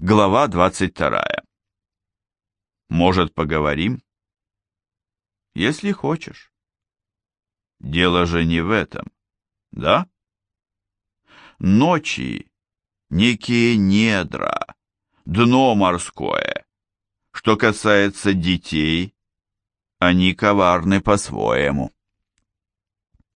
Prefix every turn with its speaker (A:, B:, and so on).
A: Глава 22. Может, поговорим? Если хочешь. Дело же не в этом, да? Ночи, некие недра, дно морское. Что касается детей, они коварны по-своему.